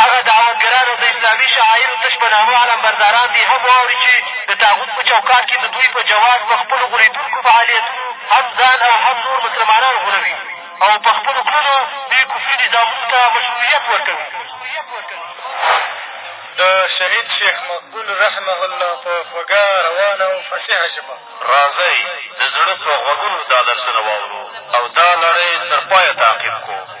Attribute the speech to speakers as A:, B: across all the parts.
A: هغه
B: دعوتګران او د اسلامي شعایرو تش په نامه علمبرداران دې هم واوري چې د طاغوت په چوکاټ کښې د دوی په جواز په خپلو غولېدونکو فعالیتونو هم ځان او هم نور مسلمانان غولوي او په خپلو کړنو دې کفري نظامونو ته مشروعیت ورکوي د شهید شیخ مقبول رحمه الله په خوږه روانه او فصیحه ژبه
C: راځئ د زړه په غوږونو دا درسونه واورو او دا لړۍ تر پایه تعقیب کړو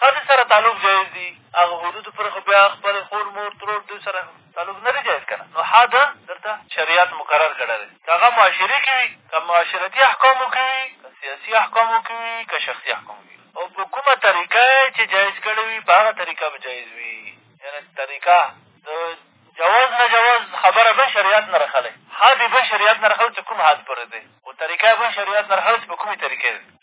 C: ښځې سره تعلق جایز دي هغه حدود پورې خو بیا خپلې خور مور ترور دوی سره تعلق نه دی جایز که نه نو حد درته شریعت مقرر کړی دی که هغه معاشري کښې وي که معاشرتي احکامو کښې وي که سیاسي احکامو کښې وي که شخصي احکامو کښې او په کومه طریقه یې چې جایز کړی وي په هغه طریقه به جایز وي یعنې طریقه د جواز نه جواز خبره به شریعت نه رخلی حد به شریعت نه رخلی چې کوم حد پورې دی خو طریقه به شریعت نه رخلی چې په کومې طریقې دی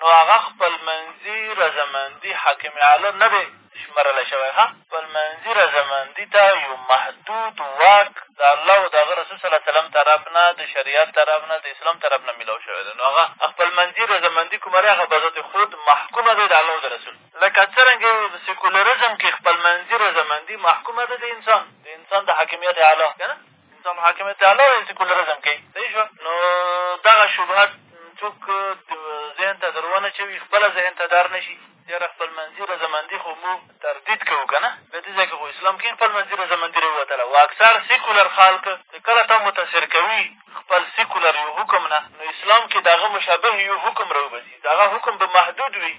C: نو هغه خپلمنځي رضامندي حاکم اعلی نه دی شمېرلی شوی ښه خپلمنځي رضامندي ته یو محدود واک د الله او د هغه رسول صلی الله سلم طرف نه د شریعت طرف نه د اسلام طرف نه میلاو شوی دی نو هغه خپلمنځي رضامندي کومه دی هغه بذات خود محکومه دی د الله او د رسول لکه څرنګه په سیکولرزم کښې خپلمنځي رضامندي محکومه ده د انسان د انسان د حاکمیت اعلی که نه نظام حاکمیت دی الله ویل سیکولرزم کوي صحیح شوه نو دغه شبهات څوک ذهن ته در ونه چوي خپله ذهن ته دار نه شي یاره خپلمنځي رضامندي خو موږ تردید کوو که نه په دې ځای کښې خو اسلام کښې خپلمنځي رضامندي را ووتله او اکثر سیکولر خلک چې کله تا متاثر کوي خپل سیکولر یو حکم نه نو اسلام کښې د هغه مشابه یو حکم را وبځي د هغه حکم به محدود وي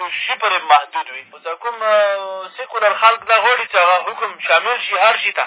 C: یو شي پرې محدود وي خو دا کوم سیکولر خلک دا غواړي چې هغه حکم شامل شي هر شي ته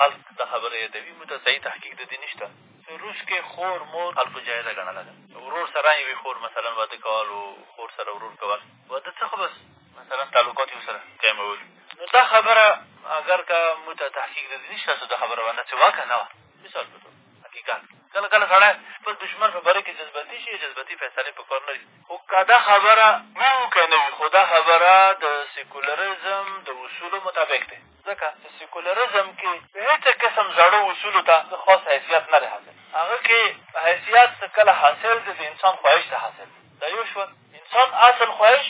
C: هلک دا خبره یادوي، موږ ته صحیح تحقیق د دې نشته. روس کې خور مور خلکو جایزه ګڼله ده. ورور سره یوې خور مثلا واده کولو، خور سره ورور کول، واده څه خو بس مثلا تعلقات یې ورسره قایمول. نو دا خبره اګر که موږ ته تحقیق د دې نشته، څو دا خبره باندې چې واقع نه وه، مثال په توګه حقیقت کله کله سړی خپل دښمن په باره کښې جذبتي شي، جذبتي فیصلې په کار نه دي. خو که دا خبره وي او که نه وي، خو دا خبره د سیکولرزم د اصولو مطابق دی. ځکه چې سیکولرزم کې د هېڅ قسم زړو اصولو ته د خاص حیثیت نه دی حاصل هغه کې حیثیت کله حاصل دی د انسان خواهش ته حاصل دی دا یو شوه انسان اصل خواهش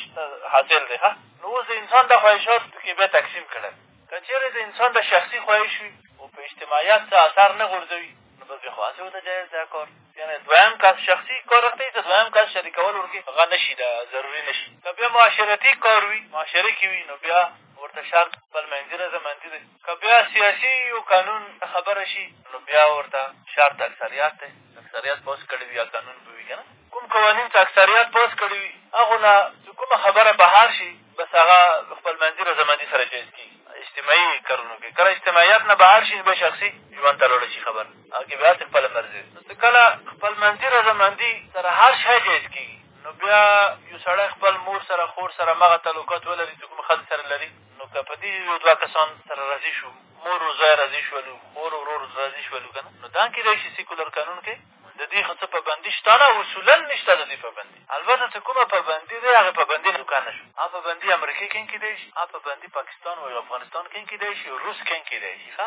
C: حاصل دی ښه نو اوس د انسان دا خواهشات کې بیا تقسیم کړل که چېرې د انسان د شخصي خواهش وي او په اجتماعیت څه اثر نه غورځوي نو بس بیا خو هسې ورته جایز دا کار یعنې دویم کس شخصي کار راته د دویم کس شریکول ورکې هغه نه شي دا ضروري نه شي که بیا معاشرتي کار وي معاشرې کښې وي نو بیا ورته شا خپل منځي رضامندي دی که بیا سیاسي یو قانون خبره شي نو بیا ورته شرط اکثریت دی اکثریت پوس کړی وي یا قانون به وي که نه کوم قوانین چې اکثریت پوس کړي وي هغو نه چې کومه خبره بهر شي بس هغه خپل منځي رضامندي سره جایز کېږي اجتماعي کارونو کښې کله اجتماعیت نه بهر شي بیا شخصي ژوند ته لوړه شي خبره هغه کښې بیا هسې خپله مرضي کله خپل منځي رضامندي سره هر شی جایز کېږي نو بیا یو سړی خپل مور سره خور سره همغه تعلقات ولري چې کومې ښځې سره لري نو که په دې یو دوه کسان سره راضي شو مور و زوی راضي شولو خور ورور راضي شولو که نه نو دا کېدای شي سیکولر قانون کې د دې څه پابندي شته نه اصولا نه شته د دې پابندي البته چې کومه پابندي دی هغې پابندي نه دوکان نه شو هغه پابندي امریکې کېن کېدای شي هغه پابندي پاکستان او افغانستان کېن کېدای شي روس کېن کېدای شي ښه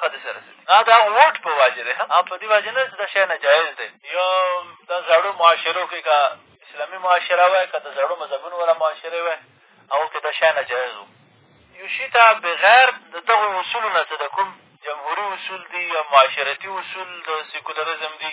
C: حادثه رسېدلې دا د هغه ووټ په وجه دی هغه په دې وجه نه چې دا شی ناجایز دی یا دا زړو معاشرو کښې که اسلامي معاشره وای که د زړو مذهبونو والا معاشرې وای هغو کښې دا شی ناجایز و یو شي ته بغیر د دغو اصولو نه چې د کوم جمهوري اصول دي یا معاشرتي اصول د سیکولرزم دي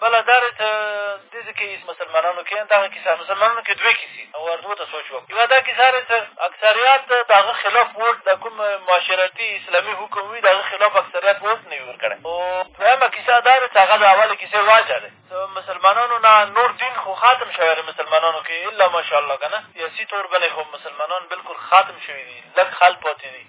C: بله دا ده چې دې دې کښې مسلمانانو کښې دغه کیسه مسلمانانو کښې دوې کیسې او اردو ته سوچ وکړو یوه دا کیسه ده چې اکثریت د هغه خلاف ووټ د کوم معاشرتي اسلامي حکم وي د هغه خلاف اکثریت ووټ نه وي ورکړی او دویمه کیسه دا ده چې هغه د اولې کیسې واجه دی مسلمانانو نه نور دین خو خاتم شوی دی مسلمانانو کښې الا ماشاءالله که نه سیاسي طور باندې خو مسلمانان بلکل خاتم شوي دي لږ خلک پاتې دي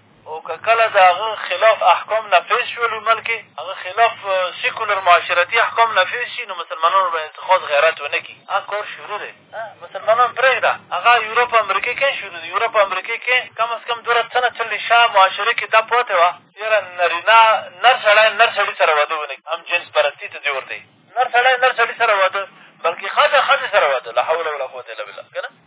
C: او که کله د هغه خلاف احکام نفیظ شول عمل کې هغه خلاف سیکولر معاشرتي احکام نفیظ شي نو مسلمانانو باندې خاص غیرت ونه کړي هغه کار شروع دی مسلمانان پرېږده هغه یورپ امریکې کې شروع دی یورپ امریکې کې کم از کم دوه څه نه څلې شا معاشره کې دا پاتې وه یاره نرینه نر سړی نر سړي سره واده ونه کړي هم جنس پرستي ته دې ورته نر سړی نر سړي سره واده بلکې ښځه ښځې سره واده لا حول ولا قوت الا بالله که نه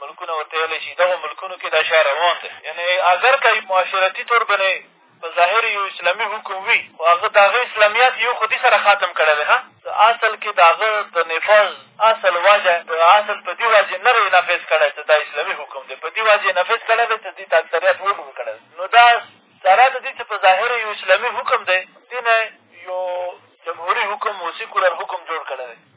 C: ملکونه ورته ویلی شي، دغو ملکونو کې دا شی روان دی، یعنې اګر که معاشرتي طور بنې په ظاهر یې یو اسلامي حکم وي، خو هغه د هغه اسلامیات یو خودي سره ختم کړی دی، ښه د اصل کې د هغه د نفاذ اصل وجه د اصل په دې وجې نه دی نفذ کړی چې دا اسلامي حکم دی، په دې وجې یې نفذ کړی دی چې دې ته اکثریت ووټ ورکړی دی، نو دا سره د دې چې په ظاهر یې یو اسلامي حکم دی، دې نه یې یو جمهوري حکم او سیکولر حکم جوړ کړی دی.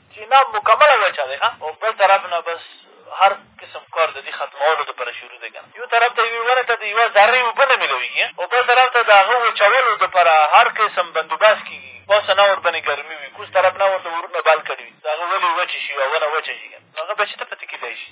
C: کینه مکمله وچه دی ښه او بل طرف نه بس هر قسم کار د دې ختمولو دپاره شروع دی که نه یو طرف ته یوې ونې ته د یوه ذرې اوبه نه میلوېږي او بل طرف ته د هغه وچولو دپاره هر قسم بندوبست کېږي پس نه ورباندې ګرمي وي کوز طرف نه ورته اورونه بل کړي وي د هغه ولې وچې شي یوه ونه وچه شي که نه نو هغه بیا چېرته پاتې کېدای شي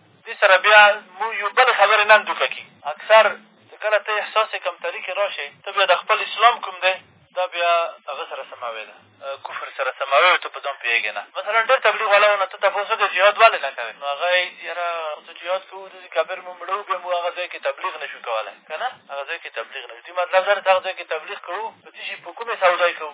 C: دې سره بیا موږ یو بل خبرې نه اندوکه کړي اکثر چې کله ته احساس کمتري کښې را شې ته بیا د خپل اسلام کوم دی دا بیا هغه سره سماوی ده کفر سره سماوی ته په ځان پوهېږې نه مثلا ډېر تبلیغ والا نه ته تپوس وکړې جهاد ولې نه کوې نو هغه یاره څه جهاد کوو داسې کافر مو مړه وو بیا موږ هغه ځای کښې تبلیغ نه شو کولی که نه هغه ځای کښې تبلیغ نه شو دې مطلب دا دی هغه ځای کښې تبلیغ کوو په څه شي په کومې سودای کوو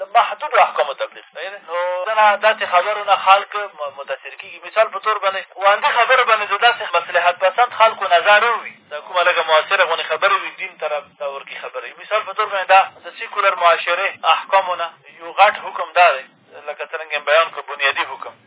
C: د محدودو احکامو تبلیغ نو دغه داسې خبرو نه خلک متاثر کېږي مثال په طور باندې واندي خبرو باندې د داسې مصلحت پسند خلکو نظر وي دا کومه لږه مؤثره غونې خبرې وي دین طرف ته ورکي خبرې وي مثال په طور باندې دا د سیکولر معاشرې احکامو نه یو غټ حکم دا دی لکه څرنګه یې بیان کړ بنیادي حکم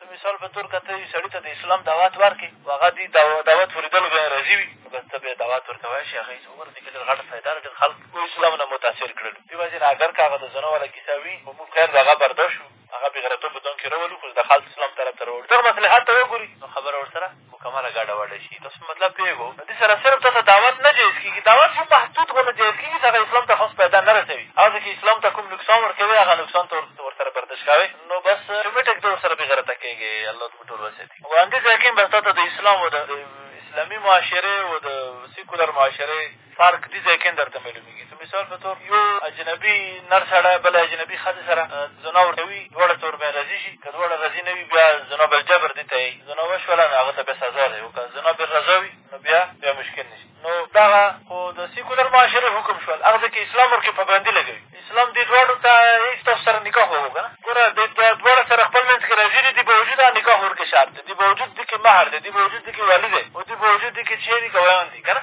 C: د مثال په طور که ته یو سړي ته د اسلام دعوت ورکړې او هغه دې دعوت په لېدلو بیا راضي وي نو که ته بیا دعوت ورته وایې چې هغه یې وګوره دې کښې ډېره غټه فایده ده ډېر خلک په اسلام نه متاثر کړلو دې وجې نه اګر که هغه د زنا والا کیسه وي خو موږ خیر د هغه برده شو هغه بېغیرتوب په ځان کښې راولو خو د خلق اسلام طرف ته راوړو دغه مصلحت ته وګوري نو خبره ورسره مکمله ګډه وډه شي تاسو په مطلب پوهېږو په دې سره صرف تاسو دعوت نه جایز کېږي دعوت هم محدود غوندې جایز کېږي چې هغه اسلام ته خاص پیدا نه رسوي هغه چې اسلام ته کوم نقصان ورکوي هغه نقصان ته ورسره بردش کوي نو بس ټومېټک ته ورسره بې غیرته کېږي الله ته ټول وساتي وړاندې ځای کښې بس تا ته د اسلام و د اسلامي معاشرې و د سیکولر معاشرې فرق دي ځای کېن درته معلومېږي که مثال په طور یو اجنبي نر سړی بله اجنبي ښځې سره زنا ورته وي دواړه تور بیا رضي شي که دواړه رضي نه وي بیا زنا بالجبر دي ته یې زنا وشوله نو هغه ته بیا سزا دی او که زنا بالرضا وي نو بیا بیا مشکل نه شي نو دغه خو د سیکولر معاشرې حکم شول هغه ځای کښې اسلام ورکې پابندي لګوي اسلام دې دواړو ته هېڅ تاسو سره نکاح وکړو که نه ګوره د دواړه سره خپل منځ کښې راضي دي دې باوجود نکاح ورکې شرط دی دې باوجود دې کښې مهر دی دې باوجود دې کښې والي دی او دې باوجود دې کښې چیرې ګویان دي که نه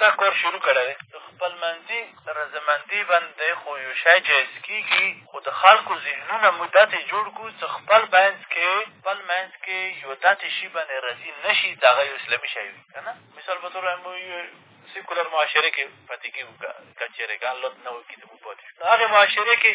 C: دا کار شروع کړی دی. د خپلمنځي رضامندي باندې خو یو شی جایز کېږي، خو د خلکو ذهنونه موږ داسې جوړ کړو چې خپل منځ کې خپل منځ کې یو داسې شي باندې راضي نه شي چې هغه یو اسلامي شی وي، که نه؟ مثال په طور باندې موږ سیکولر معاشرې کښې پاتې کېږو که چېرې که الله نه وکړي چې موږ پاتې شو، نو هغې معاشرې کښې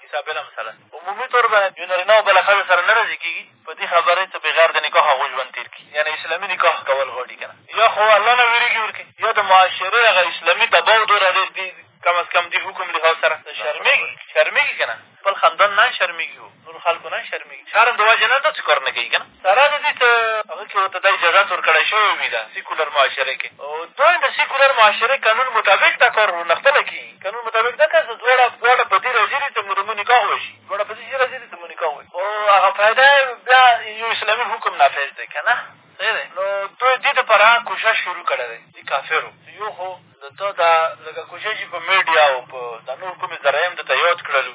C: کیسه بله مسله عمومي طور به یو نارینه او بله ښځه سره نه راضي کېږي په دې خبرې ته بغیر د نکاح هغوی ژوند تېر کړي یعنې اسلامي نکاح کول غواړي که نه یا خو الله نه وېرېږي ورکې یا د معاشرې هغه اسلامي دباو دوره دی دې کم از کم دې حکم لحاظ سره شرمېږي شرمېږي که نه خپل خاندان نه شرمېږي نور خلکو نه شرمېږي شرم د وجې نه داسې کارونه کوي که نه سره له دې چې هغه کښې ورته دا اجازات ورکړی شوی وي دا سیکولر معاشرې کښې دوی د سیکولر معاشرې قانون مطابق دا کار ورنه خپله کېږي قانون مطابق دا کار چې دواړه دواړه په دې راضي دي چې مو
D: نکاح وشي دواړه په دې چې راضي دي چې مو نکاح وشي خو هغه فایده بیا یو اسلامي حکم نافذ دی که نه صحیح دی نو دوی دې دپاره کوشش شروع کړی دی دې کافرو یو خو د تا دا لکه کوشش یې په میډیا او په دا نور کومې ذرایع هم درته یاد کړلو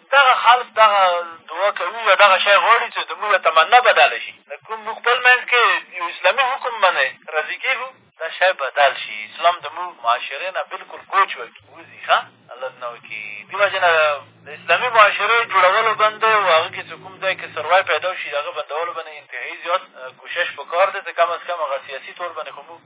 D: دغه خلق دغه دعا کوي یا دغه شی غواړي چې زموږ تمنا بدله شي د کوم موږ خپل منځ کښې یو اسلامي حکم باندې راضي کېږو دا شی بدل شي اسلام زموږ معاشرې نه بلکل کوچ وکړي وځي ښه الله نه وکړي دې وجې نه د اسلامي معاشرې جوړولو باندې او هغه کښې چې کوم ځای کښې سروای پیدا شي د هغه بندولو باندې انتهایي زیات کوشش په کار دی چې کم از کم هغه سیاسي طور باندې خو موږ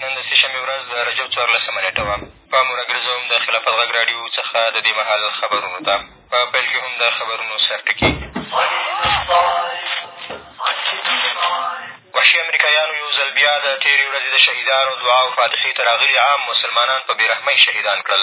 E: نن د سې شنبې ورځ د رجب څوارلسمه نېټه وه پام مو راګرځوم د خلافت غږ راډیو څخه د دې مهال خبرونو ته په پیل کښې هم د خبرونو سرټکي وحشي امریکایانو یو ځل بیا د تېرې ورځې د شهیدانو دعا او فاتحې ته راغلي عام مسلمانان په بې رحمۍ شهیدان کړل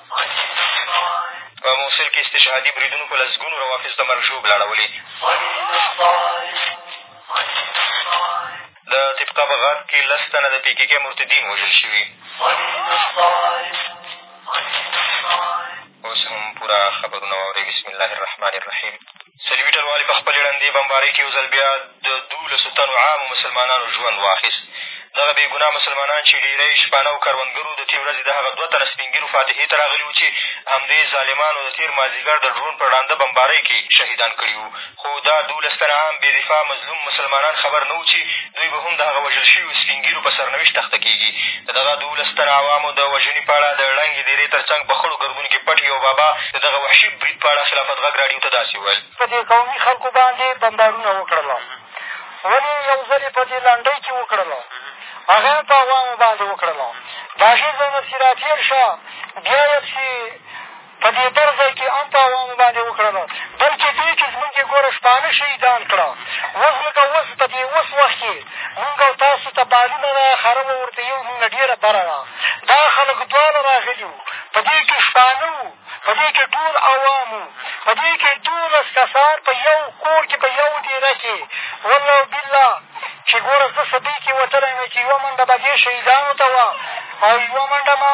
E: په موصل کښې استشهادي بریدونو په لسګونو روافض د مرګ ژوبله اړولې د طبقه بغات کښې لس تنه د پي کې کې مرتدین وژل شوي اوس هم پوره خبرونه واورئ بسم الله الرحمن الرحیم صلیبي ټلوالې په خپلې ړندې بمبارۍ کښې یو ځل بیا د دولسو تنو عامو مسلمانانو ژوند واخیست. دغه بې ګناه مسلمانان چې ډېری یې شپانه او کروندګر وو، د تېرې ورځې د هغه دوه تنه سپین ږیرو فاتحې ته راغلي وو چې همدې ظالمانو د تېر مازدیګر د ډرون په ړانده بمبارۍ کښې شهیدان کړي وو. خو دا دولس تنه عام بې دفاع مظلوم مسلمانان خبر نه وو چې دوی به هم د هغه وژل شویو سپین ږیرو په سرنوشت اخته کېږي. د دغه دولس تنه عوامو د وژني په اړه د ړنګې دېرې تر څنګ په خړو ګردونو کښې پټ یو بابا د دغه وحشي برید په اړه خلافت غږ راډیو ته داسې وویل.
A: په دې قومي خلکو باندې بمبارونه وکړل، ولې یو ځل یې په دې لنډۍ کښې وکړل، هغه هم په عوامو باندې وکړل، دا ژر ځای نه پسې راتېر شه، بیا یې پسې په دې بل ځای کښې هم په عوامو باندې وکړل، بلکې دې کښې زموږ یې ګوره شپانه شهیدان کړه، اوس لکه اوس په دې اوس وخت کښې مونږ او تاسو ته بالونه را خره وه ورته یو مونږ ډېره بره وه دا خلک دواړه راغلي وو په دې کښې شپانه وو په دې کښې ټول عوام وو په دې کښې دولس کسان په یو کور کښې په یو دېره کښې والله بالله چې ګوره زه سبۍ کښې وتلی نو چې یوه منډه به دې شهیدانو ته وه او یوه منډه ما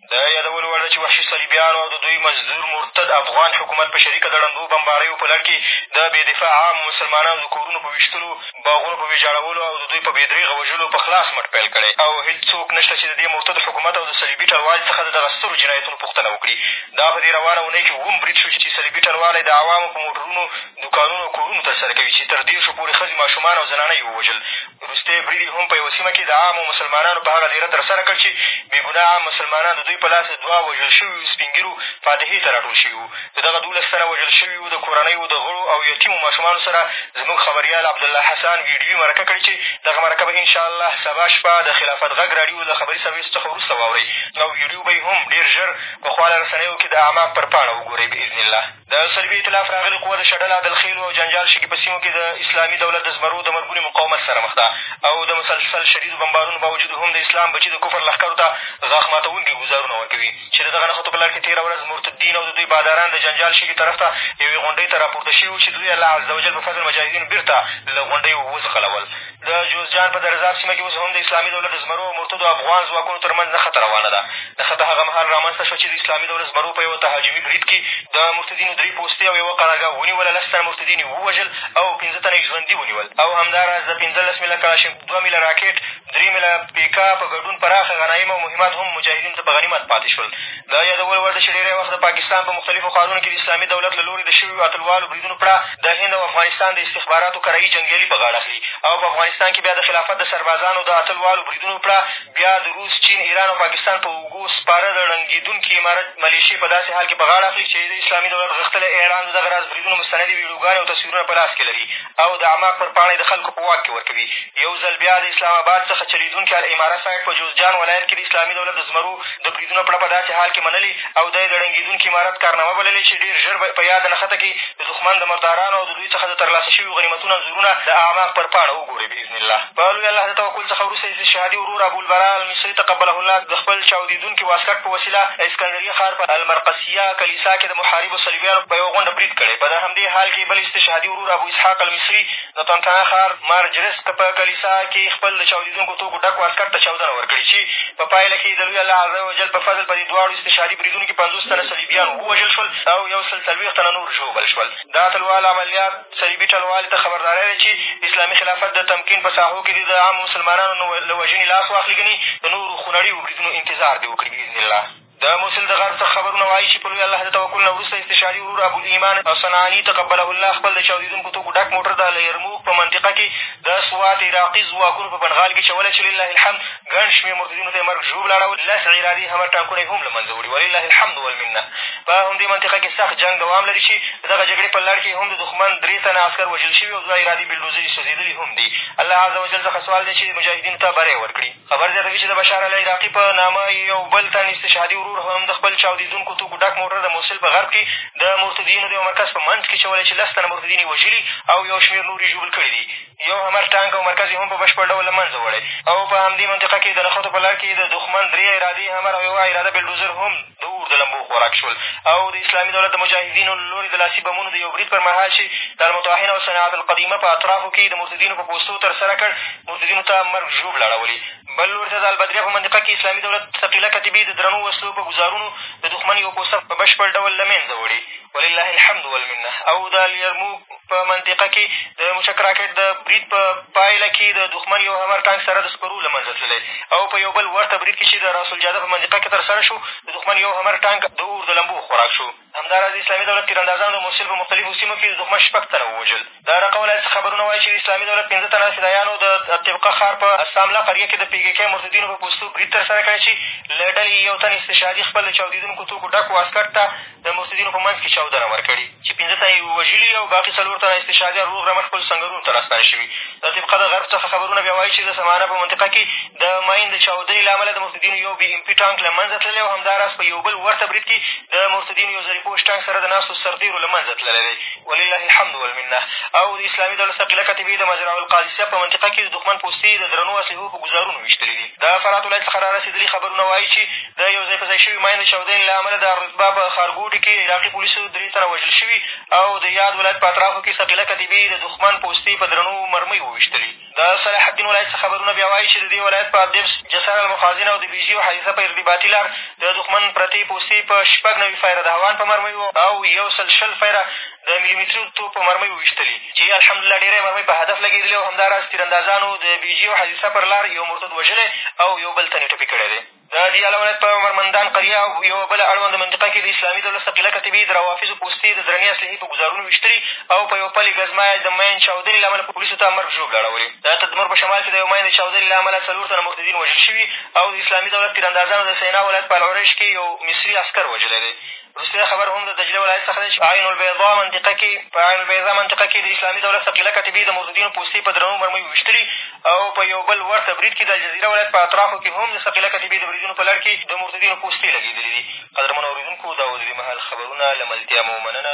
A: د
E: یادولو وړ ده چې وحشي صلیبیانو او د دوی مزدور مرتد افغان حکومت په شریکه د ړندو بمباریو په لړ کښې د بې دفاع عامو مسلمانانو د کورونو په ویشتلو باغونو په ویجاړولو او د دوی په بې درېغه وژلو په خلاص مټ پیل کړی او هېڅ څوک نه شته چې د دې مرتد حکومت او د صلیبي ټلوالې څخه د دغه سترو جنایتونو پوښتنه وکړي دا په دې روانه اونۍ کښې اووم برید شو چې صلیبي ټلوالی د عوامو په موټرونو دوکانونو او کورونو ترسره کوي چې تر دېرشو پورې ښځې ماشومان او زنانه یې ووژل وروستی برید یې هم په یوه سیمه کې د عامو مسلمانانو په هغه دېره ترسره کړ چې بې ګناه عام مسلمانان د دوی په لاس د دوه وژل شویو سپین ږیرو فاتحې ته را ټول شوي وو. د دغه دولس تنه وژل شویو د کورنیو د غړو او یتیمو ماشومانو سره زموږ خبریال عبدالله حسان ویډیوي مرکه کړې چې دغه مرکه به انشاالله سبا شپه د خلافت غږ راډیو له خبري سرویس څخه وروسته واورئ او ویډیو به یې هم ډېر ژر په خواله رسنیو کې د اعماق پر پاڼه وګورئ بإذن الله. د صلیبي ایتلاف راغلې قوه د شډله عدلخېلو او جنجال شګي په سیمو کښې د اسلامي دولت د زمرو د مرګوني مقاومت سره مخ ده او د مسلسل شدیدو بمبارونو باوجود هم د اسلام بچي د کفر لښکرو ته غاښ ماتوونکي ګوزارونه ورکوي چې د دغه نښتو په لړ کښې تېره ورځ مرتدین او د دوی باداران د جنجال شګي طرف ته یوې غونډۍ ته راپورته شوي وو چې دوی الله عزوجل په فضل مجاهدینو بېرته له غونډۍ ووځغلول د جوزجان په درزاب سیمه کښې اوس هم د اسلامي دولت د زمرو او مرتدو افغان ځواکونو تر منځ نښته روانه ده. نښته هغه مهال را منځ ته شوه چې د اسلامي دولت زمرو په یوه تهاجمي برید کښې د مرتدینو درې پوستې او یوه قرارګاه ونیوله، لس تنه مرتدین یې ووژل او پېنځه تنه یې ژوندي ونیول او همدا راز د پېنځلس مله کلاشینک، دوه مله راکټ، درې مله پیکا په ګډون پراخه غنایم او مهمات هم مجاهدینو ته په غنیمت پاتې شول. د یادولو وړ ده چې ډېری وخت د پاکستان په مختلفو ښارونو کې د اسلامي دولت له لورې د شویو اتلوالو بریدونو پړه د هند او افغانستان د استخباراتو کرهيي جنګیالي په غاړه اخلي او په افغانستان کې بیا د خلافت د سربازانو د اتلوالو بریدونو پړه بیا د روس چین ایران او پاکستان په اوږو سپاره د ړنګېدونکي عمارت ملېشې په داسې حال کې په غاړه اخلي چې د اسلامي دولت غښتلی اعلان د دغه راز بریدونو مستندې ویډیوګانې او تصویرونه په لاس کې لري او د عمه پر پاڼه یې د خلکو په واک کې ورکوي. یو ځل بیا د اسلام اباد څخه چلېدونکی العماره صاحب په جوزجان ولایت کې د اسلامي دولت د زمرو د بریدونو پړه په داسې حال کې منلې او دا یې د ړنګېدونکي عمارت کارنامه بللې چې ډېر ژر به په یاده نښته کې د دښمن د مردارانو او د دوی څخه د ترلاسه شویو غنیمتونو انځورونه د اعماق پر پاڼه وګورئ بإذن الله. په لوی الله د توکل څخه وروسته یې استشهادي ورور ابوالبراء المصري تقبله الله د خپل چاودېدونکي واسکټ په وسیله اسکندریه ښار په المرقسیه کلیسا کې د محاربو صلیبیانو په یوه غونډه برید کړی. په همدې حال کې بل استشهادي نور ابو اسحق المصري د طنطا ښار مرج رزق په کلیسا کښې خپل د چاودېدونکو توکو ډک واسکټ ته چاودنه ورکړې چې په پایله کښې د لوی الله عزه وجل په فضل په دې دواړو استشهادي بریدونو کښې پنځوس تنه صلیبیان ووژل شول او یو سل څلوېښت تنه نور ژوبل شول دا تلوال عملیات صلیبي ټلوالې ته خبرداری دی چې اسلامي خلافت د تمکین په ساحو کښې دې د عامو مسلمانانو له وژنې لاس واخلي ګنې د نورو خونړیو بریدونو انتظار دې وکړي باذن الله د موصل د غرب څخه خبرونه وايي چې په لوی الله د توکل نه وروسته استشاري ورور ابوالایمان الصنعاني تقبله الله خپل د چاودېدونکو توکو ډک موټر د الیرموک په منطقه کې د سوات عراقي ځواکونو په بنغال کې چولی چې لله الحمد ګڼ شمېر مرتدینو ته یې مرګ ژوبله اړول لس عراده همر ټانکونه یې هم له منځه وړي ولله الحمد والمنه په همدې منطقه کې سخت جنګ دوام لري چې د دغه جګړې په لړ کې هم د دښمن درې تنه عسکر وژل شوي او دوه عرادي بلډوزرې سوځېدلي هم دي الله عز وجل څخه سوال دی چې مجاهدینو ته بری ورکړي خبر زیاتوي چې د بشار العراقي په نامه یو بل تن استشهادي ورور هم د خپل چاودېدونکو توکو ډک موټر د موصل په غرب کښې د مرتدینو د یو مرکز په منځ کښې چولی چې لس تنه مرتدین یې وژلي او یو شمېر نور یې ژوبل کړي دي یو همر ټانک او مرکز یې هم په بشپړ ډول له منځه وړی او په همدې منطقه کښې د نښتو په لړ کښې د دښمن درې ارادې همر او یوه اراده بلډوزر هم د اور د لمبو خوراک شول او د اسلامي دولت د مجاهدینو له لورې د لاسي بمونو د یو برید پر مهال چې د المطاحنه او صنعت القدیمه په اطرافو کښې د مرتدینو په پوستو تر سره کړ مرتدینو ته مرګ ژوبله اړولې. بل لوري ته د البدریه په منطقه کې اسلامي دولت ثقیله کتیبې د درنو وسلو په ګوزارونو د دښمن یوه پوسته په بشپړ ډول له منځه وړې ولله الحمد والمنه او د الیرموک په منطقه کې د موشک راکټ د برید په پایله کې د دښمن یو همر ټانک سره د سپرو له منځه تللی او په یو بل ورته برید کې چې د راس الجاده په منطقه کې ترسره شو د دښمن یو همر ټانک د اور د لمبو خوراک شو همداراز د اسلامي دولت تیراندازانو د موصل په مختلفو سیمو کښې د دښمن شپږ تنه ووژل د رقه ولایت څخه خبرونه وایي چې د اسلامي دولت پېنځه تنه فدایانو د الطبقه ښار په السامله قریه کښې د پي کې کې مرتدینو په پوستو برید تر سره کړی چې له ډلې یې یو تن استشهادي خپل د چاودېدونکو توکو ډک واسکټ ته د مرتدینو په منځ کښې چاودنه ورکړې چې پېنځه تنه یې ووژلي او باقي څلور تنه استشهادیان روغ رمټ خپلو سنګرونو ته راستانه شوي له طبقه د غرب څخه خبرونه بیا وایي چې د سمانه په منطقه کښې د ماین د چاودنې له امله د مرتدینو یو بي ایم پي ټانک له منځه تللی او همدا راز په یو بل ورته برید کښې د مرتدینو یو زرېپوش ټانک سره د ناستو سرتېرو له منځه تللی دی ولله الحمد والمنه او د اسلامي دولت ثقیله کتیبې د مزرع القادسیه په منطقه کښې د دښمن پوستې د درنو اسلحو په ګزارونو ویشتلې دي د فرات ولایت څخه را رسېدلي خبرونه وایي چې د یو ځای په ځای شوي ماین د چاودنې له امله د الرتبه په ښارګوټي کښې عراقي پولیسو درې تنه وژل شوي او د یاد ولایت په اطرافو کې ثقیله کتیبې د دښمن پوستې په درنو مرمیو وویشتلې. د صلاح الدین ولایت څه خبرونه بیا وایي چې د دې ولایت په الدبس، جسر المخازن او د بیجي او حدیثه په ارتباطي لار د دښمن پرتې پوستې په شپږ نوي فیره د هاوان په مرمیو او یو سل شل فیره د ملي متري توپ په مرمیو وویشتلې چې الحمدالله ډېری مرمۍ په هدف لګېدلې او همداراز تیراندازانو د بیجي او حدیثه پر لار یو مرتد وژلی او یو بل تن یې ټپي کړی دی. د دیاله ولایت په عمرمندان قریه او یوه بله اړونده منطقه کې د اسلامي دولت ثقیله کتیبې د روافظو پوستې د درنې اسلحې په ګوزارونو ویشتلي او په یوه پلې ګزمه یې د مین چاودنې له امله پولیسو ته مرګ ژوبله اړولې. د تدمر په شمال کې د یو مین د چاودنې له امله څلور تنه مرتدین وژل شوي او د اسلامي دولت تیراندازانو د سینا ولایت په العریش کې یو مصري عسکر وژلی دی. وروستی خبر هم د دجلې ولایت څخه دی چې په عین البیضا منطقه کې په عین البیضا منطقه کې د اسلامي دولت ثقیله کتیبې د مردودینو پوستې په درنو مرمیو ویشتلي او په یو بل ورته برید کې د الجزیره ولایت په اطرافو کې هم د ثقیله کتیبې د بریدونو په لړ کې د مردودینو پوستې لګېدلې دي قدرمنو اورېدونکو دا و د دې مهال خبرونه له ملتیا مو مننه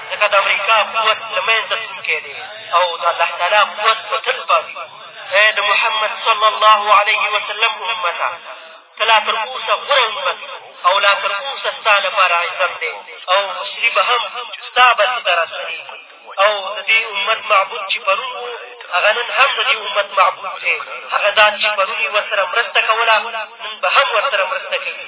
F: ځکه د امریکا قوت له منځه تلونکی دی او د الله تعالی قوت به تل پاتې ای د محمد صلی الله علیه وسلم امته ته لا تر اوسه غوره امت او لا تر اوسه ستا لپاره عزت دی او مشري به هم چې ستا بلې ته راسرېږي او د دې امت معبود چې پرون و هغه نن هم د دې امت معبود دی هغه ذات چې پرون یې ورسره مرسته کوله نن به هم ورسره مرسته کوي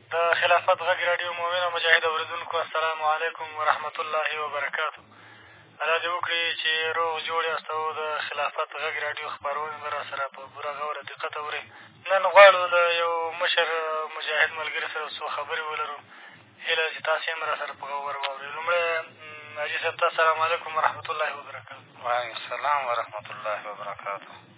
A: د خلافت غږ راډیو مؤمنو مجاهد اورېدونکو السلام علیکم ورحمت الله وبرکاتو الله دې وکړي چې روغ جوړ یاست او د خلافت غږ راډیو خپرونې به را سره په پوره غور او دقت اورئ نن غواړو له یو مشر مجاهد ملګري سره څو خبرې ولرو هیله چې تاسې هم را سره په غور واورئ لومړی حاجي صاحب ته السلام علیکم ورحمت الله وبرکاتو
G: وعلیکم السلام ورحمت الله وبرکاتو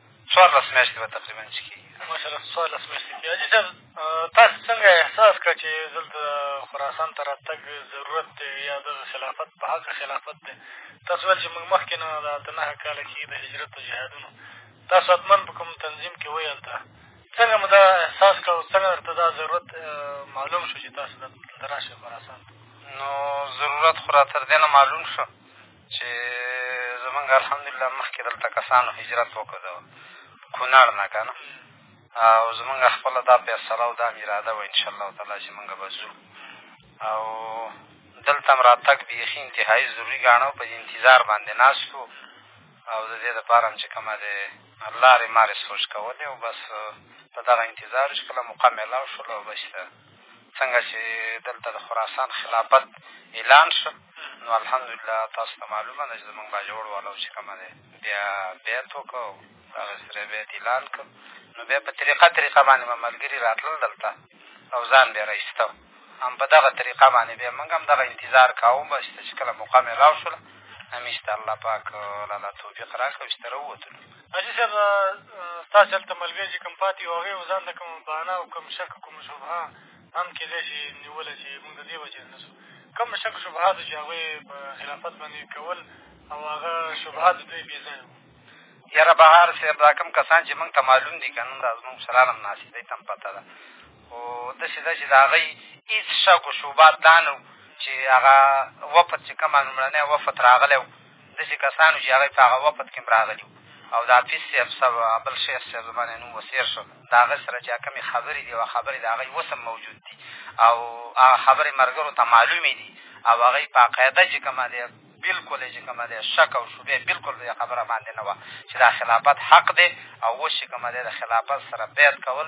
G: څوارلس میاشتې به تقریبا چې کېږي
H: ماشاءالله څوارلس میاشتې کېږي حاجي صاحب تاسو څنګه احساس کړه چې دلته خراسان ته راتګ ضرورت دی یا دغه خلافت په حق خلافت دی تاسو ویل چې موږ مخکې نه د اته نهه کاله کېږي د هجرت او جهادونو تاسو حتما په کوم تنظیم کښې وئ هلته څنګه مو دا احساس کړه او څنګه درته دا ضرورت معلوم شو چې تاسو دلته راشئ خراسان ته
G: نو ضرورت خو را تر دې نه معلوم شو چې زمونږ الحمدلله مخکې دلته کسانو هجرت وکړو د کونړ نه که نه او زمونږ خپله دا فیصله او دا هم اراده وه انشاءالله تعالی چې مونږ به ځو او دلته هم راتګ بیخي انتهایي ضروري ګاڼه په دې انتظار باندې ناست او د دې دپاره هم چې کومه د لارې مارې سوچ کولې او بس په دغه انتظار چې کله موقع میلاو شول او بس څنګه چې دلته د خراسان خلافت اعلان شو نو الحمدلله تاسو ته معلومه ده چې زمونږ باجوړ والاو چې کومه دی بیا بیعت وکړو هغه سره بیعت اعلان کړو نو بیا په طریقه طریقه باندې به ملګري راتلل دلته او ځان بیا را ایسته هم په دغه طریقه باندې بیا مونږ هم دغه انتظار کاوه بس چې کله موقع مې لاو شوله همېشته الله پاک لالا توفیق را کړو چې ته راووتلو
H: حاجي صاحب ستاسې هلته ملګري چې کوم پاتې وو هغې یو ځان ته کومه بهانه او کوم شک کومه شبهه هم کېدای شي نیوله چې مونږ د دې وجې نه شو کوم شک شبهاتو چې هغوی په خلافت باندې کول او هغه شبهات د دوی بې ځایه وو
G: یاره بهار صاحب دا کوم کسان چې مونږ ته معلوم دي که نه دا زمونږ سران هم ناست دی ته هم پته ده خو داسې ده چې د هغوی هېڅ شک و شبهات دا نه چې هغه وفد چې کومه لومړنی وفد راغلی و داسې کسانو چې هغوی په هغه وفد کښې هم راغلي وو او د حافظ صاحب صاحب بل شیخ صاحب زما نه نوم وسېر شو د هغه سره چې کومې خبرې دي او خبرې د هغوی اوس هم موجود دي او هغه خبرې ملګرو ته معلومې دي او هغوی په عقیده چې کومه دی بلکل یې چې کومه دی شک او شبې بلکل د خبره باندې نه وه چې دا خلافت حق دی او اوس چې کومه دی د خلافت سره بیعت کول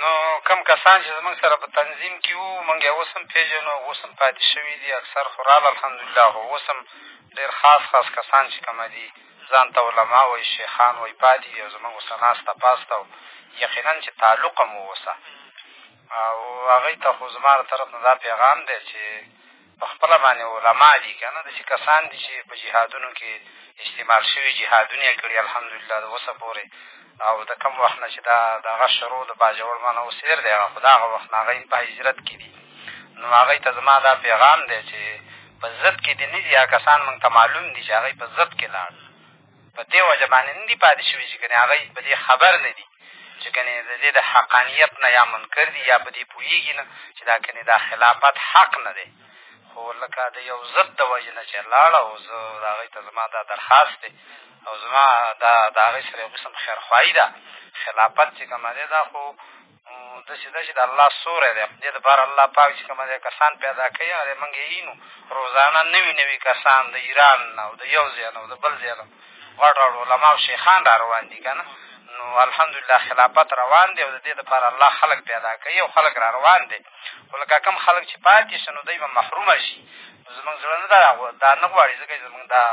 G: نو کوم کسان چې زمونږ سره په تنظیم کښې وو مونږ یې اوس هم پېژنو اوس هم پاتې شوي دي اکثر خو راله الحمدلله خو اوس هم ډېر خاص خاص کسان چې کومه دي ځان ته علما وایي شیخان وایي پاتې دي او زمونږ ورسره ناسته پاسته او یقینا چې تعلق هم واوسه او هغوی ته خو زما له طرف نه دا پیغام دی چې په خپله باندې علما دي که نه داسې کسان دي چې په جهادونو کې استعمال شوي جهادونه یې کړي الحمدلله د اوسه پورې او د کوم وخت نه چې دا د هغه شروع د باجوړ مانه اوس هېر دی هغه خو د هغه وخت نه هغه په هجرت کښې دي نو هغوی ته زما دا پیغام دی چې په ضد کښې دې نه دي هغه کسان مونږ ته معلوم دي چې هغوی په ضد کښې لاړ په دې وجه باندې نه دي پاتې شوي چې ګنې هغوی په دې خبر نه دي چې ګنې د دې د حقانیت نه یا منکر دي یا په دې پوهېږي نه چې دا کنې دا خلافت حق نه دی خو لکه د یو ضد د وجې نه چې لاړه او زه د هغوی ته زما دا درخواست دی او زما دا د هغوی سره یو قسم خیرخواهي ده خلافت چې کومه دی دا خو داسې ده چې د الله سوری دی دې دپاره الله پاک چې کوم دی کسان پیدا کوي هغه مونږ یې وینو روزانه نوي نوي کسان د ایران نه او د یو ځای نه او د بل ځای نه غټ غټ علما او شیخان را روان دي که نه نو الحمدلله خلافت روان دی او د دې دپاره الله خلک پیدا کوي او خلک را روان دی خو لکه کوم خلک چې پاتې شي نو دوی به محرومه شي نو زمونږ زړه نه دا نه غواړي ځکه چې زمونږ دا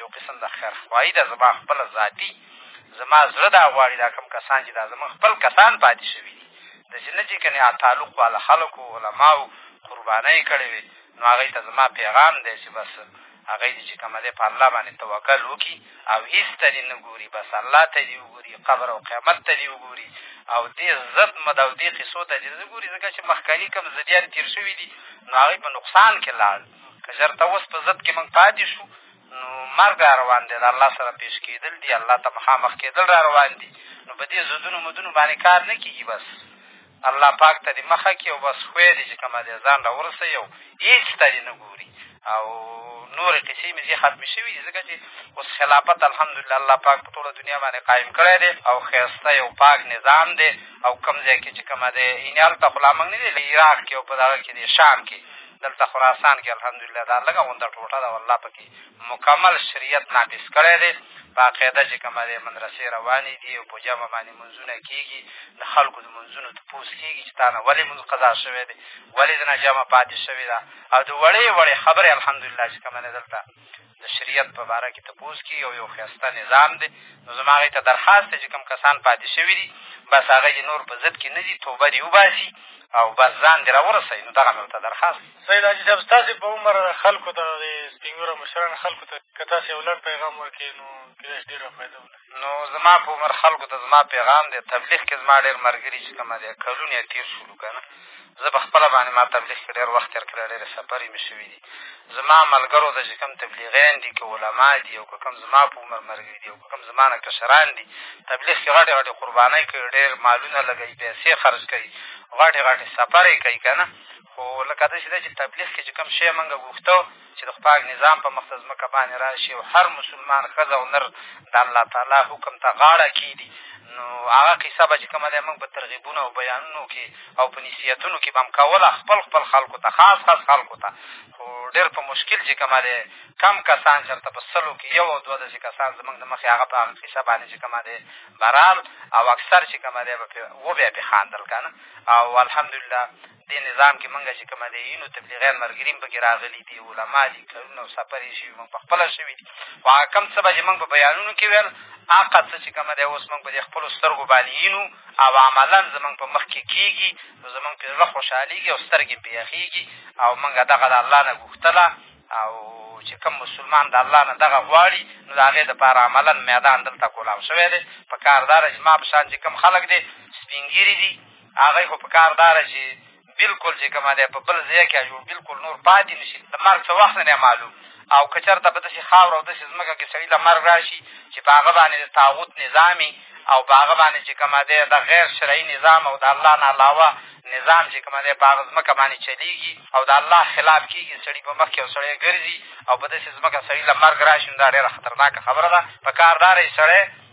G: یو قسم د خیرخواهي ده زما خپله ذاتي زما زړه دا غواړي دا کوم کسان چې دا زمونږ خپل کسان پاتې شوي دي د چې نه چې کنې تعلق واله خلکو علماو قربانۍ کړې وې نو هغوی ته زما پیغام دی چې بس هغوی دې چې کومه دی په الله باندې توکل وکړي او هېڅ ته دې نه ګوري بس الله ته دې وګوري قبر او قیامت ته دې وګوري او دې ضد مد او دې قصو ته دې نه ګوري ځکه چې مخکلي کوم ضدیان تېر شوي دي نو هغوی په نقصان کښې لاړ که چېرته اوس په ضد کښې مونږ پاتې شو نو مرګ را روان دی د الله سره پېش کېدل دي الله ته مخامخ کېدل را روان دي نو په دې ضدونو مدونو باندې کار نه کېږي بس الله پاک ته دې مخه کړي او بس خوی دې چې کومه دی ځان را ورسوي او هېڅ ته دې نه ګوري او نورې قصې مې ځې ختمې شوي دي ځکه چې اوس خلافت الحمدلله الله پاک په ټوله دنیا باندې قایم کړی دی او ښایسته یو پاک نظام دی او کوم ځای کښې چې کومه دی یعنې هلته خو لا مونږ نه دی عراق کښې او په دغه کښې دی شام کښې دلته خراسان کې الحمدلله دا لږه غونده ټوټه ده والله په کې مکمل شریعت نافظ کړی دی باقاعده چې کومه دی مدرسې روانې دي او په جمع باندې منځونه کېږي د خلکو د منځونو تپوس کېږي چې تا نه ولې مونځ قضا شوی دی ولې د نه جمع پاتې شوې ده او د وړې وړې خبرې الحمدلله چې کومه دی دلته د شریعت په باره کې تپوس کېږي او یو ښایسته نظام دی نو زما هغوی ته درخواست دی چې کوم کسان پاتې شوي دي بس هغه یې نور په ضد کې نه دي توبه دې وباسي او بس ځان دې را ورسوي نو دغه مې ورته درخواست
H: سید حاجي صاحب ستاسې په عمر خلکو ته د سپینګورو مشران خلکو ته که تاسې یو لنډ پیغام ورکړې نو کېدای شي ډېره فایده ولري
G: نو زما په عمر خلکو ته زما پیغام دی تبلیغ کښې زما ډېر ملګري چې کومه دی کلونه یې تېر شولو که نه زه په خپله باندې ما تبلیغ کښې ډېر وخت تېر کړی ډېرې سفرې مې شوي دي زما ملګرو ته چې کوم تبلیغیان دي که علما دي او که کوم زما په عمر ملګري دي او که کوم زما نه کشران دي تبلیغ کښې غټې غټې قربانۍ کوي ډېر مالونه لګوي پیسې خرج کوي غټې غټې سفرې کوي که نه خو لکه داسې ده چې تبلیغ کښې چې کوم شی مونږ غوښته چې د خپاک نظام په مخ د ځمکه باندې را شي او هر مسلمان ښځه او نر د الله تعالی حکم ته غاړه کېږدي نو هغه قصه به چې کومه ده موږ به ترغیبونه او بیانونو کې او په نصیحتونو کې به هم کوله خپل خپل خلکو ته خاص خاص خلکو ته خو ډېر په مشکل چې کومه دی کم کسان چېرته په سلو کې یو او دوه داسې کسان زمونږ د مخې هغه په هغه قصه باندې چې کومه دی برال او اکثر چې کومه دی به پرې وبیا پرې خاندل که نه او الحمدلله دې نظام کښې مونږ چې کومه دی یونو تبلیغیان ملګري هم پکې راغلي دي علما دي کلونه سفر یې شوي مونږ په خپله شوي دي خو هغه کوم څه به چې مونږ په بیانونو کښې ویل هغه څه چې کومه دی اوس مونږ په دې خپلو سترګو باندې یینو او عملا زمونږ په مخ کښې کېږي نو زمونږ پرې زړه خوشحالېږي او سترګې پرې یخېږي او مونږ دغه د الله نه غوښتله او چې کوم مسلمان د الله نه دغه غواړي نو د هغې دپاره عملا میدان دلته کولاو شوی دی په کار دا ده چې ما په شان چې کوم خلک دی سپینګیري دي هغه خو په کار داره چې بلکل چې کومه دی په بل ځای کښې جوړ بلکل نور پاتې نه شي د مرګ څه وخت نه دی معلوم او که چېرته په داسې خاوره او داسې ځمکه کښې سړي له مرګ را شي چې په هغه باندې د تاغوت نظام او په هغه باندې چې کومه دی د غیر شرعي نظام او د الله نه علاوه نظام چې کومه دی په هغه ځمکه باندې چلېږي او د الله خلاف کېږي سړي په مخ کښې یو سړی ګرځي او په داسې ځمکه سړي له مرګ را شي نو دا ډېره خطرناکه خبره ده په کار
H: دا دی سړی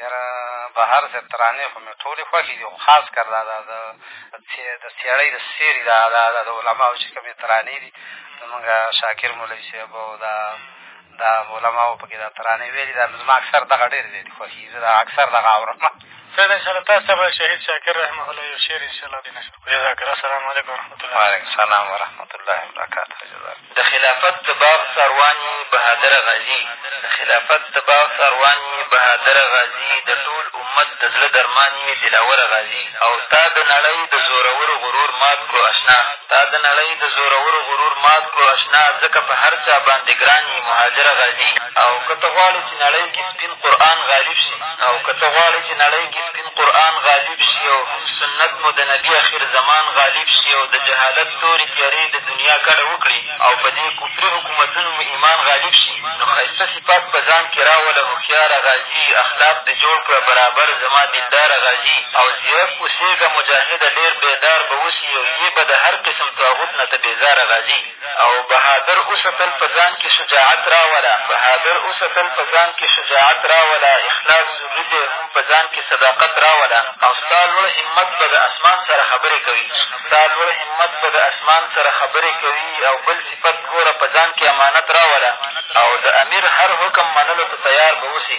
G: یاره بهر صاحب ترانې خو مې ټولې خوښې دي خو خاص کر دا دا د د څېړۍ د سیري دا دا د علماو چې کومې ترانې دي زمونږ شاکر مولوي صاحب او دا دا علماو پکې دا ترانې ویلي دا زما اکثر دغه ډېر دی خوښي زه دا اکثر دغه اورم
H: سید انشاءالله تاسو ته به شهید شاکر رحمه الله یو شعر انشاءالله دې نشر کړو جزاک الله السلام علیکم ورحمتالله
G: وعلیکم السلام ورحمتالله وبرکاته جزاک
D: د خلافت د باغ څاروان یې بهادره غازي د خلافت د باغ څاروان یې بهادره غازي د ټول امت د زړه درمان یې دلاوره غازي او تا د نړۍ د زورورو غرور مات کړو اشنا تا د نړۍ د زورورو غرور مات کړو اشنا ځکه په هر چا باندې ګران یې مهاجره غازي او که ته غواړې چې نړۍ کې سپین قرآن غالب شي او که ته غواړې چې نړۍ کې سپین قرآن غالب شي او هم سنت مو د نبي اخر زمان غالب شي او د جهالت تورې تیارې د دنیا کډه وکړي او په دې کفري حکومتونو مو ایمان غالب شي نو ښایسته صفات په ځان کې راوله هوښیاره غازي اخلاق دې جوړ کړه برابر زما دلداره غازي او ځیرک اوسېږه مجاهده ډېر بیدار به اوسي او یې به د هر قسم طاغوت نه ته بېزاره غازي او بهادر اوسه تل په ځان کې شجاعت راوله بهادر اوسه تل په ځان کې شجاعت راوله اخلاص ضروري دی هم په ځان کې صداقت راوله او ستا لوړ همت به د اسمان سره خبرې کوي ستا لوړ همت به د اسمان سره خبرې کوي او بل صفت ګوره په ځان کې امانت راوله او د امیر هر حکم منلو ته تیار به اوسې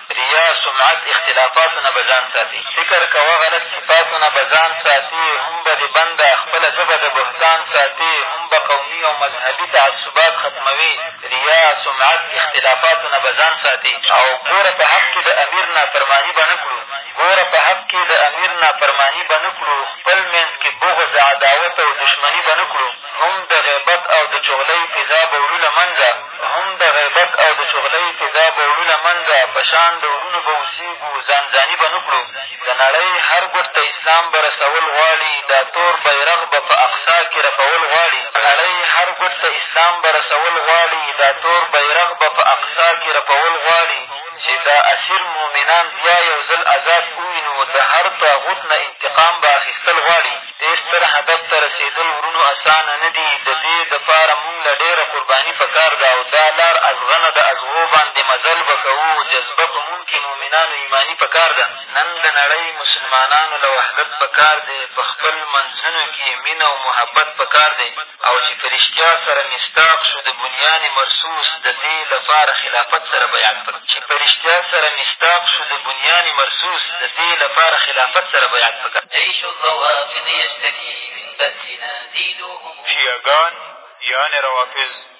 D: ریا، سمعت، اختلافاتو نه به ځان ساتې. فکر کوه غلط صفاتو نه به ځان ساتې، هم به دې بنده خپله ژبه د بهتان ساتې، هم به قومي او مذهبي تعصبات ختموې. ریا، سمعت، اختلافاتو نه به ځان ساتې. او ګوره په حق کې د امیر نافرماني به نه کړو، ګوره په حق کې د امیر نافرماني به نه کړو، خپل منځ کې بغض، عداوت او دښمني به نه کړو، هم د غیبت او د چغلۍ فضا به وړو له منځه. هم د غیبت او د چغلۍ تیزاب به وړو له منځه، په شان د وروڼو به اوسېږو، ځان ځاني به نه کړو، د نړۍ هر ګوټ ته اسلام به رسول غواړي، دا تور بیرغ به په اقصی کي رپول غواړي، د نړۍ هر ګوټ ته اسلام به رسول غواړي، دا تور بیرغ به په اقصی کي رپول غواړي، چي دا اسیر مؤمنان بیا یو ځل ازاد ووینو، د هر طاغوت نه انتقام به اخیستل غواړي. دې ستر هدف ته رسېدل ورونو اسانه نه دي، د دې دپاره مونږ له ډېره قرباني په کار ده او دا لار ازغنه د ازغو باندې مزل به کوو او جذبه په مونږ کښې مؤمنانو ایماني په کار ده. نن د نړۍ مسلمانانو له وحدت په کار دی، په خپل منځونو کښې مینه او محبت په کار دی، او چې که رښتیا سره مصداق شو د بنیان مرصوص د دې لپاره خلافت سره بیعت پر چې که رښتیا سره مصداق شو د بنیان مرصوص د دې لپاره خلافت سره بیعت پکار
F: جیش الروافض یشتکی من بأسنا
G: دیدوهم
I: شیعه ګان یعنې روافض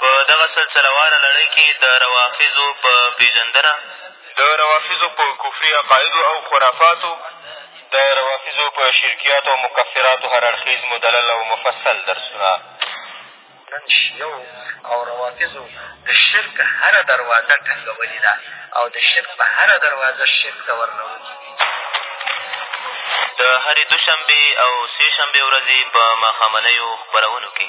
I: په
G: دغه سلسله واره لړۍ کې د روافضو په پېژندنه،
E: د روافضو په کفري عقایدو او خرافاتو، د روافضو په شرکیاتو او مکفراتو هر اړخیز، مدلل او مفصل درسونه،
I: نن شیعو او روافضو د شرک هره دروازه ټنګولې ده او د شرک په هره دروازه شرک ته ورننوتي دي.
G: د هرې دوشنبې او سې شنبې ورځې په ماښامنیو خپرونو کې.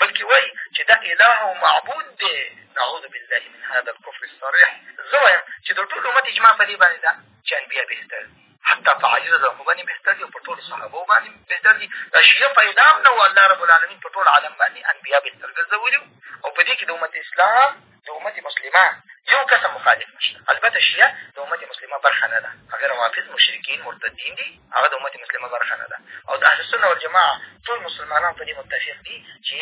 I: بلکې وایي چې دا اله او معبود دی نعوذ بالله من هذا الكفر الصريح زه وایم چې د ټول امت اجماع په دې باندې ده چې انبیا بهتر دي حتی په عاجز ذهنو باندې بهتر دي او په ټولو صحابو باندې بهتر دي دا شیعه پیدا هم نه و الله رب العالمین په ټول عالم باندې انبیا بهتر ګرځولي او په دې کښې د امت اسلام د امت مسلمه یو کس هم مخالف نشته، البته شیعه د امت مسلمه برخه نه ده، هغه روافض، مشرکین، مرتدین دي، هغه د امت مسلمه برخه نه ده او د اهلسنة والجماعة ټول مسلمانان په دې متفق دي چې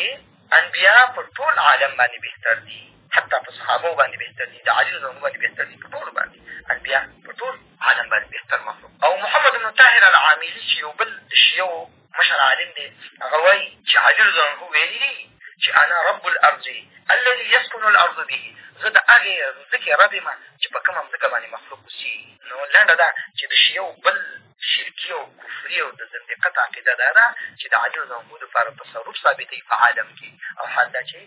I: انبیا په ټول عالم باندې بهتر دي، حتی په صحابو باندې بهتر دي، د علي رض باندې بهتر دي، په ټولو باندې انبیا په ټول عالم باندې بهتر مخلوق او محمد بن طاهر العاملي چې یو بل د شیعو مشر عالم دی هغه وایي چې علي رض عنه ویلي دي چې انا رب الارض الذي یسکن الارض به زه د هغې مځکې رب یم چې په کومه مځکه باندې مخلوق اوسېږي نو لنډه ده چې د شیعو بل شرکي او کفري او د زندقت عقیده دا ده چې د علي رض عنه دپاره تصرف ثابتوي په عالم کې او حال دا چې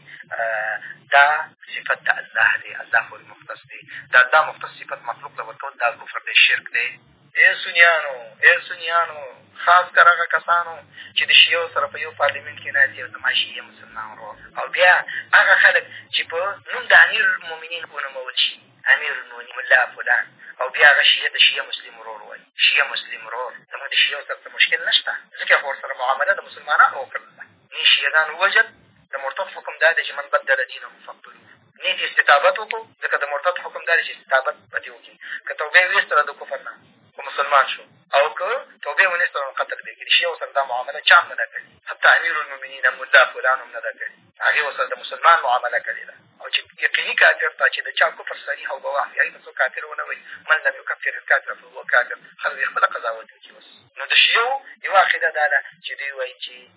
I: دا صفت د الله دی الله پورې مختص دی دا دا مختص صفت مخلوق له ورکول دا کفر دی شرک دی ای سنیانو! ای سنیانو! خاص کر هغه کسانو چې د شیعو سره په یو پارلېمنټ کښې ناست دي او زما شیعه مسلمان ورور او بیا هغه خلک چې په نوم د امیرالمومنین ونومول شي، امیرالمومنین ملا فلان او بیا هغه شیعه ته شیعه مسلم ورور وایي، شیعه مسلم ورور! زمونږ د شیعو سره څه مشکل نه شته، ځکه خو ورسره معامله د مسلمانانو وکړله، نه یې شیعه ګان ووژل، د مرتد حکم دا دی چې من بدل دینه فاقتلوه. نیت استطابت وکړو ځکه د مرتد حکم دا دی چې استطابت په دې وکړي که توبه یې ویستله د کفر نه خو مسلمان شو او که توبه یې ونیستله نو قتل به یې کړي شیعو سره دا معامله چا هم نه ده کړې حتی امیر المؤمنین هم ملا فلان هم نه ده کړې هغې ورسره د مسلمان معامله کړې ده او چې یقیني کافر ته چې د چا کفر صریح او ګواه وي هغې ته څوک کافر ونه وایي من لم یکفر الکافر فهو کافر خلک یې خپله قضاوت وکړي اوس نو د شیعو یوه عقیده دا ده چې دوی وایي چې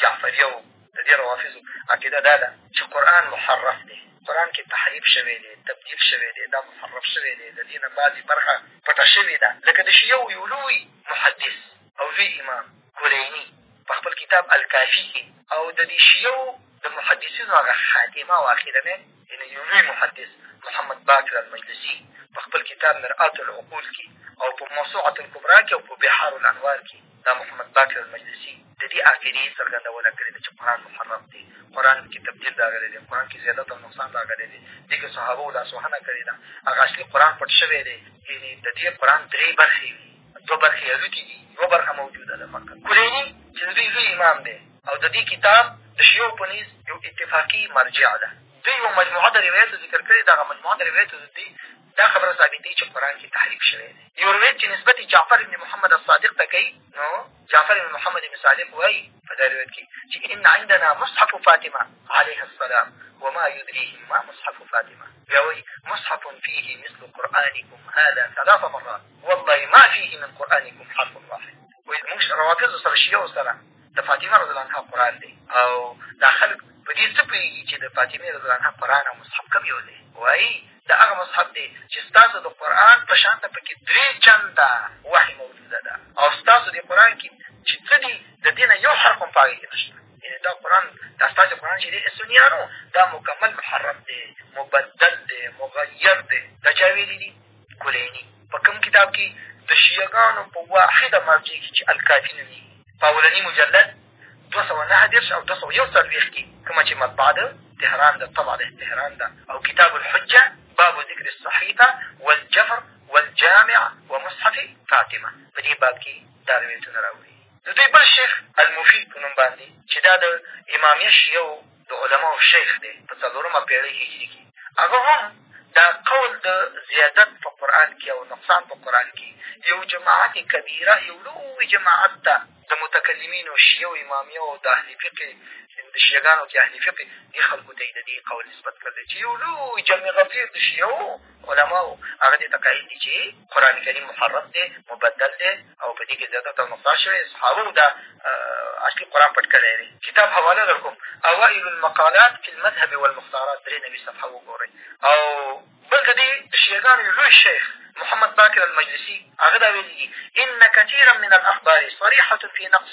I: جعفریه وو د دې روافظو عقیده دا ده چې قرآن محرف دی قرآن کې تحریف شوی دی تبدیل شوی دی دا محرف شوی دی د دې نه بعضې برخه پټه شوې ده لکه د شیعو یو لوی محدث او لوی امام کلیني په خپل کتاب الکافي کې او د دې شیعو د محدثینو هغه خاتمه او اخرنی یعنې یو لوی محدث محمد باکر المجلسي په خپل کتاب مرآت العقول کې او په موسوعة الکبرا کې او په بحار الانوار کې دا محمد باقر المجلسي د دې عقیدې څرګندونه کړې ده چې قرآن محرف دی، قرآن کښې تبدیل راغلی دی، قرآن کښې زیادت او نقصان راغلی دی، دې کښې صحابو لاسوهنه کړې ده، هغه اصلي قرآن پټ شوی دی، یعنې د دې قرآن درې برخې دي، دوه برخې الوتې دي، یوه برخه موجوده ده فقط. کلیني چې د دوی لوی امام دی او د دې کتاب د شیعو په نیز یو اتفاقي مرجع ده، دوی یوه مجموعه د روایتو ذکر کړې ده، هغه مجموعه د روایتو د دوی دا خبره ثابتوي چې قرآن کښې تحریف شوی دی یو روایت چې نسبت یې جعفر بن محمد الصادق ته کوي نو جعفر بن محمد بن صادق وایي په دا روایت کښې چې ان عندنا مصحف فاطمه علیه السلام وما یدریهم ما مصحف فاطمه بیا وایي مصحف فيه مثل قرآنکم هذا ثلاث مرات والله ما فيه من قرآنکم حرف واحد وایي زمونږ روافظو سره شیعو سره د فاطمه رضی الله عنها قرآن دی او دا خلک په دې څه پوهېږي چې د فاطمې رضی الله عنها قرآن او مصحف کوم یو دی وایي د هغه مصحف دی چې ستاسو د قرآن په شان ته پکې درې چنده وحي موجوده ده او ستاسو د قرآن کې چې څه دي د دې نه یو حرف هم په هغې کښې نه شته یعنې دا قرآن دا ستاسو قرآن چې دی سنیانو دا مکمل محرف دی مبدل دی مغیر دی دا چا ویلي دي کلیني په کوم کتاب کښې د شیعه ګانو په واحده مرجع کښې چې الکافي نومېږي په اولني مجلد دوه سوه نهه دېرش او دوه سوه یو څلوېښت کښې کومه چې مطبعه ده تهران ده طبع ده تهران ده او کتاب الحجه باب ذکر الصحیفه والجفر والجامع ومصحف فاطمه په دې باب کښې دا روایتونه راوړي د دوی بل شیخ المفید په نوم باندې چې دا د امامیه شیعو د علماو شیخ دی په څلورمه پېړۍ هجري کښې هغه هم دا قول د زیادت په قرآن کښې او نقصان په قرآن کښې یو جماعت کبیره یو لوی جماعت ته د متکلمینو شیعو امامیو او د اهل فقې د شیعګانو کښې اهل فقې دې خلکو ته یې د دې قول نسبت کړی چې یو لوی جمع غفیر د شیعو علماو هغه دې ته قایل دي چې قرآن کریم محرف دی مبدل دی او په دې کښې زیادت او نقصان شوی دی صحابو دا اصلي قرآن پټ کړی دی کتاب حواله در کوم اوائل المقالات فی المذهب والمختارات درې نوي صفحه وګورئ او بل د دې د شیعګانو لوی شیخ محمد باکر المجلسي هغه دا ویلي دي ان کثیرا من الاخبار صریحة فی نقص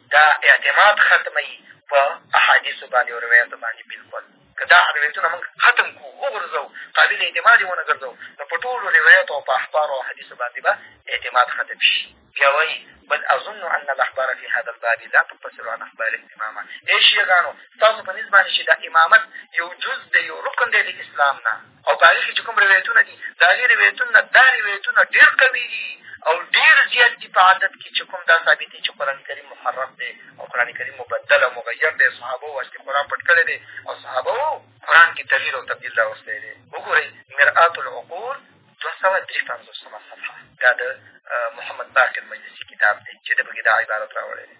I: دا اعتماد ختموي په احادیثو باندې او روایاتو باندې بلکل که دا روایتونه مونږ ختم کړو وغورځوو قابل اعتماد یې ونه ګرځوو نو په ټولو روایاتو او په اخبارو او حدیثو باندې به اعتماد ختم شي بیا وایي بل اظن ان الاخبار فی هذا الباب لا تقتصر عن اخبار الامامه ای شیعګانو ستاسو په نسبت باندې چې دا امامت یو جز دی یو رکن دی د اسلام نه او په هغې کښې چې کوم روایتونه دي د هغې روایتونو نه دا روایتونه ډېر قوي دي او ډېر زیات دي په عدد کښې چې کوم دا ثابت دي چې قرآن کریم محرف دی او قرآن کریم مبدل او مغیر دی صحابه وو اصلي قرآن پټ کړی دی او صحابه وو قرآن کښې تغییر او تبدیل راوستی دی وګورئ مرآت العقول دوه سوه درې پنځوسمه صفحه دا د محمد باقر مجلسي کتاب دی چې ده پکې دا عبارت راوړی دی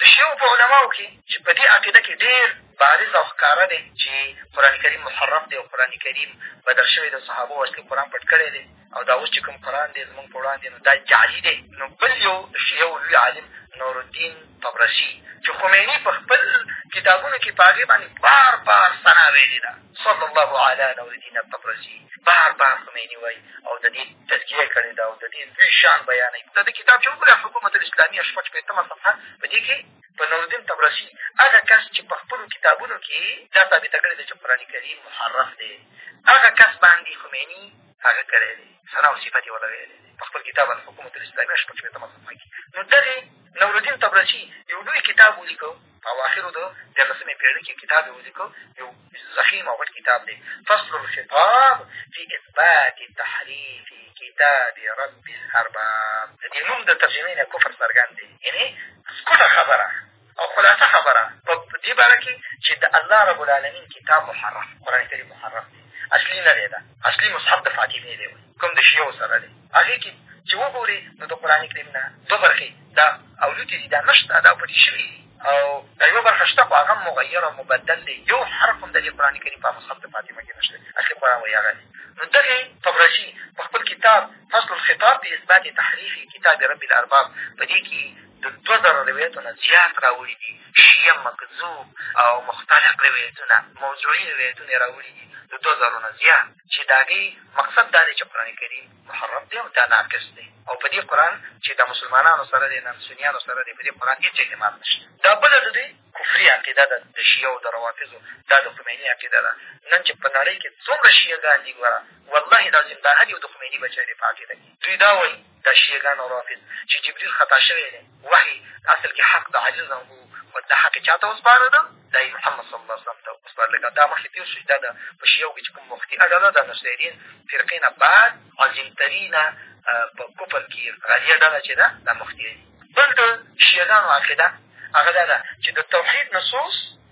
I: د شیعو په علماوو کښې چې په دې عقیده کښې ډېر بارز او ښکاره دی چې قرآن کریم محرف دی او قرآن کریم بدل شوی د صحابو اصلي قرآن پټ کړی دی او دا اوس چې کوم قرآن دی زمونږ په وړاندې نو دا جعلي دی نو بل یو شیعو لوی عالم نورالدین طبرسي چې خمیني په خپل کتابونو کښې په هغې باندې بار بار ثنا ویلې ده صلی الله علی نوردین الطبرزي بار بار خمیني وایي او د دې تذکیه یې کړې ده او د دې لوی شان بیانوي د ده کتاب چې وګورې الحکومت الاسلامي شپږ شپېتمه صفحه په دې کښې په نوردین طبرسي هغه کس چې په خپلو کتابونو کښې دا ثابته کړې ده چې قرآن کریم محرف دی هغه کس باندې خمیني هغه کړی دی ثنا او صفت یې ورته ویلی دی په خپل کتاب الحکومت الاسلامي شپږ شپېتمه صفحه کښې نو دغې نوردین طبرسي یو لوی کتاب ولیکو او اخرو د دیارلسمې پېړۍ کې کتاب یې ولیکه یو زخیم او غټ کتاب دی فصل الخطاب فی اثبات تحریف کتاب رب الارباب د دې نوم د ترجمې نه کفر څرګند دی یعنې سکوټه خبره او خلاصه خبره په دې باره کې چې د الله رب العالمین کتاب محرف قرآن کریم محرف دی اصلي نه دی ده اصلي مصحف د فاطمې دی کوم د شیعو سره دی هغې کې چې وګورې نو د قرآن کریم نه دوه برخې دا اولوتې دي، دا نه شته، دا پټې شوې دي او دا یوه برخه شته، خو هغه هم مغیر او مبدل دی، یو حرف هم د دې قرآن کریم په مصحف د فاطمه کښې نه شته، اصلي قرآن وایي هغه دی. نو دغې طبرجي په خپل کتاب فصل الخطاب په اثبات تحریف کتاب رب الارباب په دې کښې د دوه زره روایتو نه زیات را وړي دي شیعه مکذوب او مختلق روایتونه موضوعي روایتونه یې را وړي دي د دوه زرو نه زیات چې د هغې مقصد دا دی چې قرآن کریم محرم دی او دا ناقص دی او په دې قرآن چې دا مسلمانانو سره دی نه سنیانو سره دی په دې قرآن هېڅ اعتماد نه شته دا بله د دوی کفري عقیده ده د شیعه او د روافظو دا د خمیني عقیده ده نن چې په نړۍ کښې څومره شیعه ګان دي ګوره والله لازم دا هر یو د خمیني بچی دی په عقیده کښې دوی دا وایي دا شیعه ګان او روافظ چې جبریل خطا شوی دی وحي اصل کښې حق د علي نه وو خو دا حق چا ته وسپاره ده دا یې محمد صلی الله وسلم ته وسپاره لکه دا مخکې تېر شو چې دا د په شیعو کښې چې کوم مفتي اډه ده دا نصیرین فرقې نه بعد عظیمترینه په کفر کښې غلیه ډله چې ده دا مفتي بل د شیعګانو عقیده هغه دا ده چې د توحید نصوص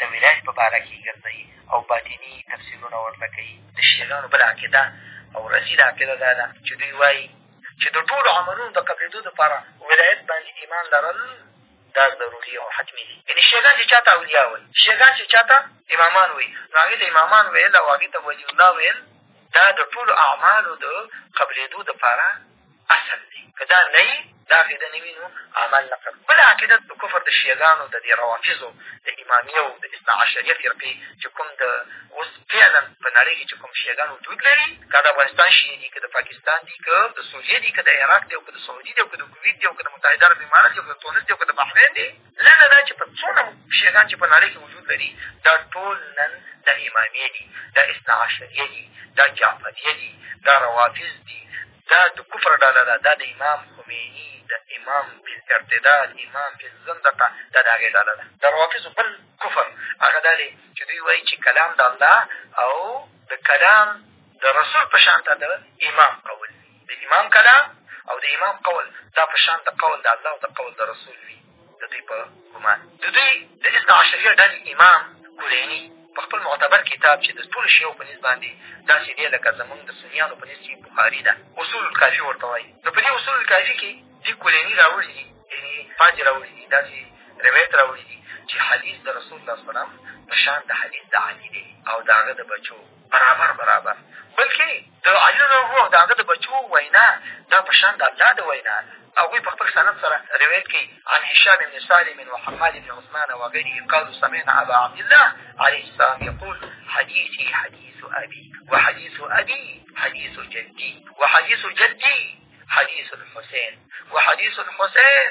I: د ولايت په باره کښې ګرځوي او باطني تفسيرونه ورته کوي د شيعګانو بله عقيده او رزيله عقيده دا ده چې دوی وايي چې د ټولو عملونو د قبلېدو دپاره ولایت باندې ایمان لرل دا ضروري او حتمي دي یعنې شیګان چې چا ته اولیا وایي شیګان چې چا ته امامان وایي نو هغې ته امامان ویل او هغې ته ولي الله ویل دا د ټولو اعمالو د قبلېدو دپاره اصل دی که دا نه وي دا عقیده نه وي نو عمل نه کړ بله عقیده د کفر د شیګانو د دې روافظو د امامیه او د اثنا عشریه فرقې چې کوم د اوس فعلا په نړۍ کښې چې کوم شیګان وجود لري که د افغانستان شیې دي که د پاکستان دي که د سوریې دي که د عراق دي او که د سعودي دي او که د کویت دي او که د متحده عرب امارات دي او که د تونس دي او که د بحرین دي لنډه دا چې په څونه شیګان چې په نړۍ کښې وجود لري دا ټول نن دا امامیې دي دا اثنا عشریه دي دا جعفریه دي دا روافظ دي دا د کفر ډله ده دا د امام خمیني د امام فی الارتداد امام فی الزندقه دا د هغې ډله ده د روافظو بل کفر هغه دا دی چې دوی وایي چې کلام د الله او د کلام د رسول په شان ته د امام قول د امام کلام او د امام قول دا په شان د قول د الله او د قول د رسول وي د دوی په ګمان د دوی د اثنا عشریه ډلې امام کلیني په خپل معتبر کتاب چې د ټولو شیعو په نس باندې داسې دی لکه زمونږ د سنیانو په نس چې بخاري ده اصول الکافي ورته وایي نو په دې اصول الکافي کښې دې کلیني را وړي دي یعنې فاج را وړي دي داسې روایت را وړي دي چې حدیث د رسول الله سلام په شان د حدیث د علي دی او د هغه د بچو برابر برابر بلکې د علي رض الله د هغه د بچو وینا دا په شان د الله د وینا هغوی په خپل سند سره روایت کوي عن هشام بن سالم وحماد بن عثمان وغيره قالوا سمعنا ابا عبد الله عليه السلام يقول حديثي حديث ابي وحديث ابي حديث جدي وحديث جدي حديث الحسين وحديث الحسين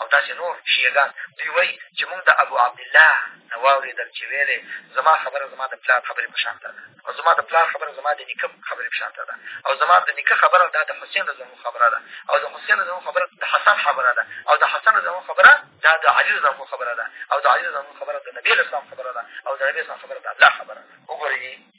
I: او داسې نور شیعه ګان دوی وایي چې مونږ د ابوعبدالله نه واورېدل چې ویل زما خبره زما د پلار خبرې په شانته ده او زما د پلار خبره زما د نیکه خبرې په شانته ده او زما د نیکه خبره دا د حسین رضی خبره ده او د حسین رضی خبره د حسن خبره ده او د حسن رضی خبره دا د علي رضی خبره ده او د علي رضی خبره د نبي اسلام خبره ده او د نبي اسلام خبره د الله خبره ده وګورئ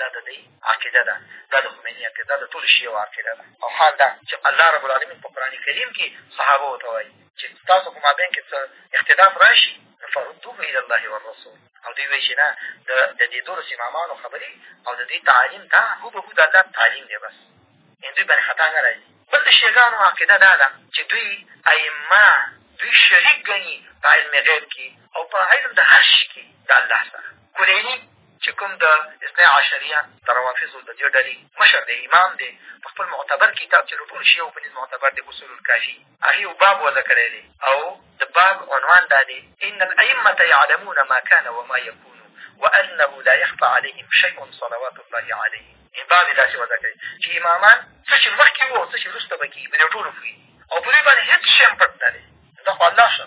I: دا د دوی عقیده ده، دا د خمیني عقیده ده، دا د ټولو شیعو عقیده ده او حال دا چې الله رب العالمین په قرآن کریم کښې صحابو ته وایي چې ستاسو په مابین کښې څه اختلاف را شي نو فردوه الی الله والرسول او دوی وایي چې نه د د دې دولس امامانو خبرې او د دوی تعلیم دا هو به هو د الله تعلیم دی بس یعنې دوی باندې خطا نه را ځي بل د شیګانو عقیده دا ده چې دوی ائمه دوی شریک ګڼي په علم غیب کښې او په علم د هر شي کښې د الله سره کلیني چې کوم د اثنی عشریه د روافظو د دې ډلې مشر دی، امام دی، په خپل معتبر کتاب چې له ټولو شیعو په نسبت معتبر دی، اصول الکافي، هغې یو باب وضع کړی دی او د باب عنوان دا دی، ان الائمة یعلمون ما کان و ما یکون و انه لا یخفی علیهم شیء صلوات الله علیه دې باب یې داسې وضع کړی چې امامان څه چې مخکې وو او څه چې وروسته به کېږي په دې ټولو پوهېږي او په دوی باندې هېڅ شی هم پټ نه دی، دا خو الله ښه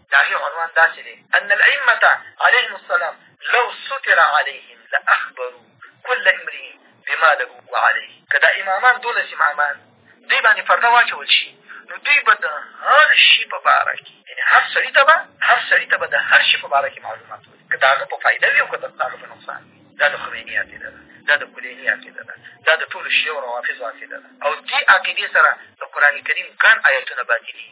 I: دهغې عنوان داسې دی ان الائمة عليهم السلام لو ستر عليهم لاخبرو كل امرئ بما له وعليه که دا امامان دولس امامان دوی باندې پرده واچول شي نو دوی به د هر شي په باره کښې یعنې هر سړي ته به هر سړي ته به د هر شي په باره کښې معلومات ولري که د هغه په فایده وي او که د هغه په نقصان وي دا د خمیني عقیده ده دا د کلیني عقیده ده دا د ټولو شیعو روافظو عقیده ده او دې عقیدې سره د قرآن کریم ګڼ ایتونه باطلېږي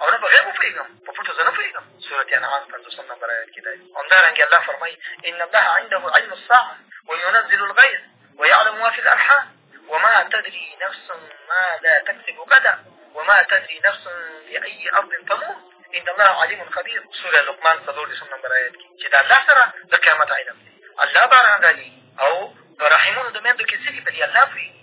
I: او نه په غیبو پوهېږم په پټو زه نه پوهېږم سورت انعام پنځوسم نمبر ایت کښې دا دي همدارنګې الله فرمایي ان الله عنده علم الساعه وينزل الغيث ويعلم ما في الارحام وما تدري نفس ماذا تكسب غدا وما تدري نفس بأي ارض تموت ان الله علیم خبیر سوره لقمان څلور دېرشم نمبر ایت کښې چې د الله سره د قیامت علم دی الله باران رالېږي او په رحمونو د میندو کښې څه دي په دې الله پوهېږي